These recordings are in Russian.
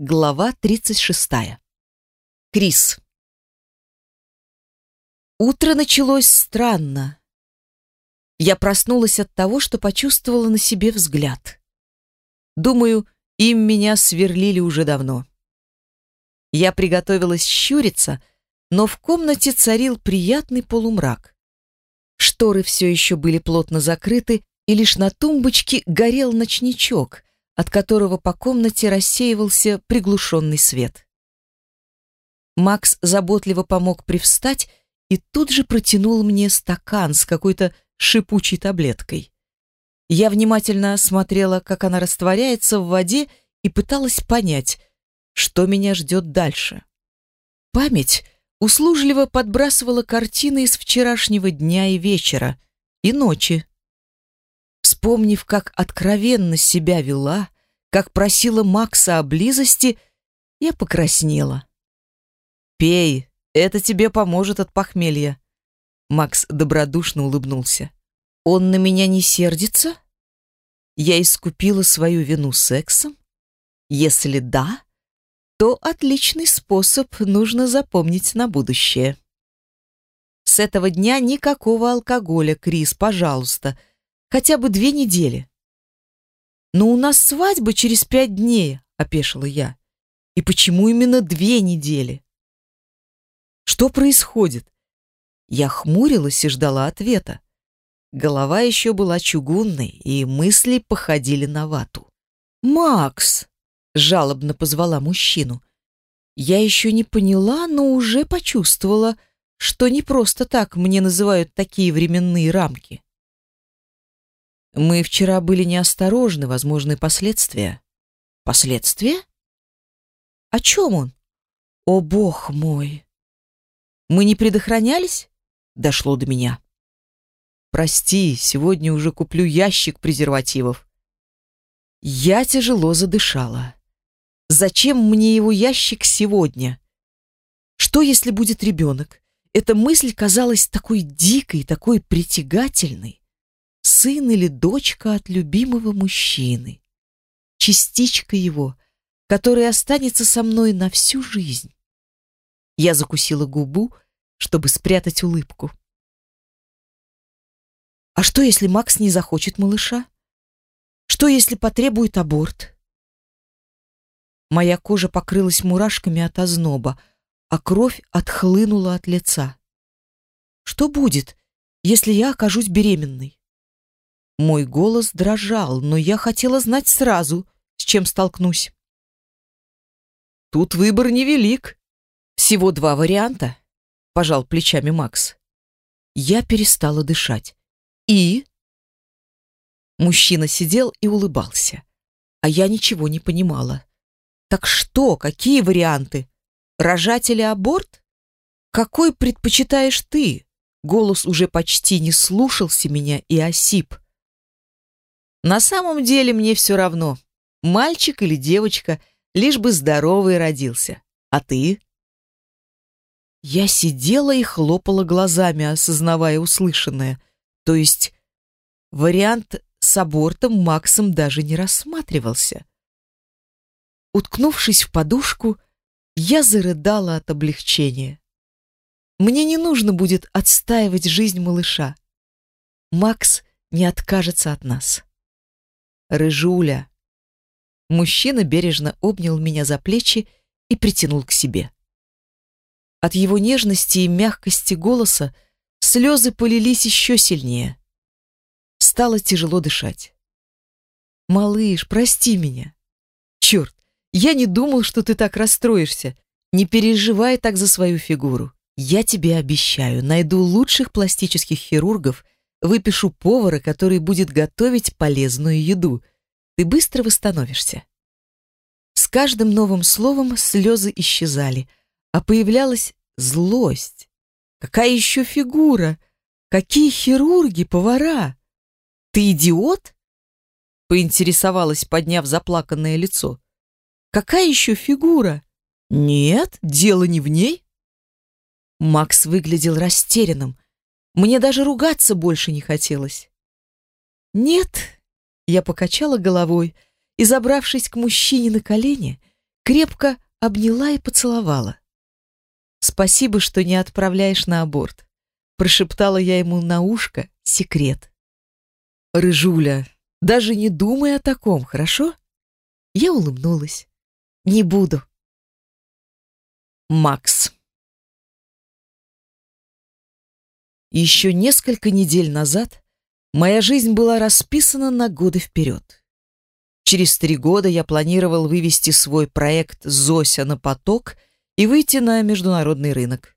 Глава 36. Крис. Утро началось странно. Я проснулась от того, что почувствовала на себе взгляд. Думаю, им меня сверлили уже давно. Я приготовилась щуриться, но в комнате царил приятный полумрак. Шторы все еще были плотно закрыты, и лишь на тумбочке горел ночничок, от которого по комнате рассеивался приглушенный свет. Макс заботливо помог привстать и тут же протянул мне стакан с какой-то шипучей таблеткой. Я внимательно смотрела, как она растворяется в воде и пыталась понять, что меня ждет дальше. Память услужливо подбрасывала картины из вчерашнего дня и вечера, и ночи. Вспомнив, как откровенно себя вела, как просила Макса о близости, я покраснела. «Пей, это тебе поможет от похмелья». Макс добродушно улыбнулся. «Он на меня не сердится? Я искупила свою вину сексом? Если да, то отличный способ нужно запомнить на будущее». С этого дня никакого алкоголя, Крис, пожалуйста хотя бы две недели. Но у нас свадьба через пять дней, опешила я. И почему именно две недели? Что происходит? Я хмурилась и ждала ответа. Голова еще была чугунной, и мысли походили на вату. «Макс!» — жалобно позвала мужчину. Я еще не поняла, но уже почувствовала, что не просто так мне называют такие временные рамки. Мы вчера были неосторожны, возможны последствия. Последствия? О чем он? О, бог мой! Мы не предохранялись? Дошло до меня. Прости, сегодня уже куплю ящик презервативов. Я тяжело задышала. Зачем мне его ящик сегодня? Что, если будет ребенок? Эта мысль казалась такой дикой, такой притягательной сын или дочка от любимого мужчины, частичка его, которая останется со мной на всю жизнь. Я закусила губу, чтобы спрятать улыбку. А что, если Макс не захочет малыша? Что, если потребует аборт? Моя кожа покрылась мурашками от озноба, а кровь отхлынула от лица. Что будет, если я окажусь беременной? Мой голос дрожал, но я хотела знать сразу, с чем столкнусь. Тут выбор невелик. Всего два варианта, пожал плечами Макс. Я перестала дышать. И Мужчина сидел и улыбался, а я ничего не понимала. Так что, какие варианты? Рожать или аборт? Какой предпочитаешь ты? Голос уже почти не слушался меня и осип. На самом деле мне все равно, мальчик или девочка, лишь бы здоровый родился. А ты? Я сидела и хлопала глазами, осознавая услышанное. То есть вариант с абортом Максом даже не рассматривался. Уткнувшись в подушку, я зарыдала от облегчения. Мне не нужно будет отстаивать жизнь малыша. Макс не откажется от нас. Рыжуля. Мужчина бережно обнял меня за плечи и притянул к себе. От его нежности и мягкости голоса слезы полились еще сильнее. Стало тяжело дышать. «Малыш, прости меня. Черт, я не думал, что ты так расстроишься. Не переживай так за свою фигуру. Я тебе обещаю, найду лучших пластических хирургов Выпишу повара, который будет готовить полезную еду. Ты быстро восстановишься. С каждым новым словом слезы исчезали, а появлялась злость. Какая еще фигура? Какие хирурги, повара? Ты идиот? Поинтересовалась, подняв заплаканное лицо. Какая еще фигура? Нет, дело не в ней. Макс выглядел растерянным. Мне даже ругаться больше не хотелось. «Нет», — я покачала головой и, забравшись к мужчине на колени, крепко обняла и поцеловала. «Спасибо, что не отправляешь на аборт», — прошептала я ему на ушко секрет. «Рыжуля, даже не думай о таком, хорошо?» Я улыбнулась. «Не буду». Макс. Еще несколько недель назад моя жизнь была расписана на годы вперед. Через три года я планировал вывести свой проект «Зося на поток» и выйти на международный рынок.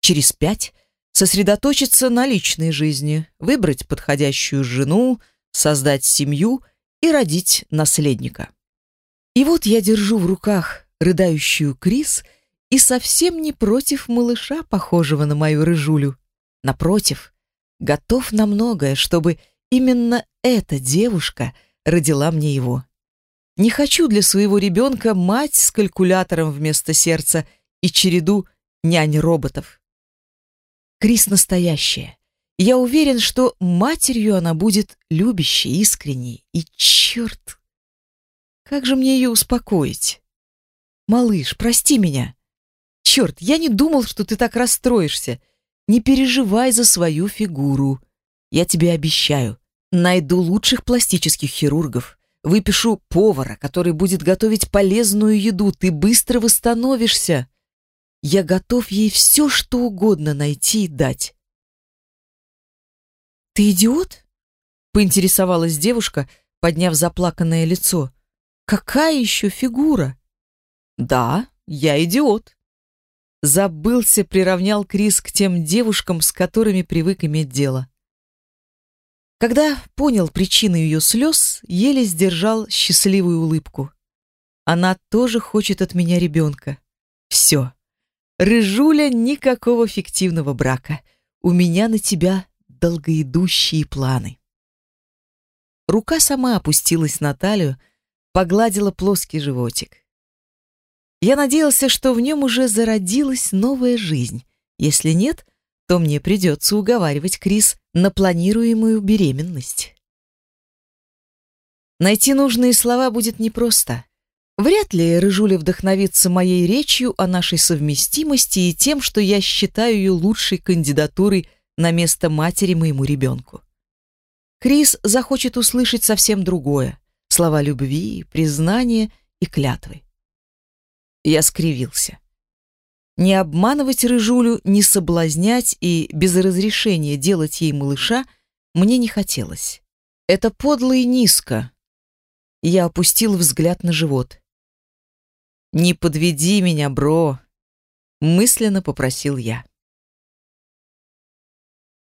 Через пять сосредоточиться на личной жизни, выбрать подходящую жену, создать семью и родить наследника. И вот я держу в руках рыдающую Крис и совсем не против малыша, похожего на мою рыжулю. Напротив, готов на многое, чтобы именно эта девушка родила мне его. Не хочу для своего ребенка мать с калькулятором вместо сердца и череду нянь-роботов. Крис настоящая. Я уверен, что матерью она будет любящей, искренней. И черт, как же мне ее успокоить? Малыш, прости меня. Черт, я не думал, что ты так расстроишься. Не переживай за свою фигуру. Я тебе обещаю, найду лучших пластических хирургов, выпишу повара, который будет готовить полезную еду, ты быстро восстановишься. Я готов ей все, что угодно найти и дать. Ты идиот? Поинтересовалась девушка, подняв заплаканное лицо. Какая еще фигура? Да, я идиот забылся, приравнял Крис к тем девушкам, с которыми привык иметь дело. Когда понял причину ее слез, еле сдержал счастливую улыбку. Она тоже хочет от меня ребенка. Все. Рыжуля, никакого фиктивного брака. У меня на тебя долгоидущие планы. Рука сама опустилась на талию, погладила плоский животик. Я надеялся, что в нем уже зародилась новая жизнь. Если нет, то мне придется уговаривать Крис на планируемую беременность. Найти нужные слова будет непросто. Вряд ли Рыжуля вдохновится моей речью о нашей совместимости и тем, что я считаю ее лучшей кандидатурой на место матери моему ребенку. Крис захочет услышать совсем другое — слова любви, признания и клятвы. Я скривился. Не обманывать рыжулю, не соблазнять и без разрешения делать ей малыша мне не хотелось. Это подло и низко. Я опустил взгляд на живот. «Не подведи меня, бро», — мысленно попросил я.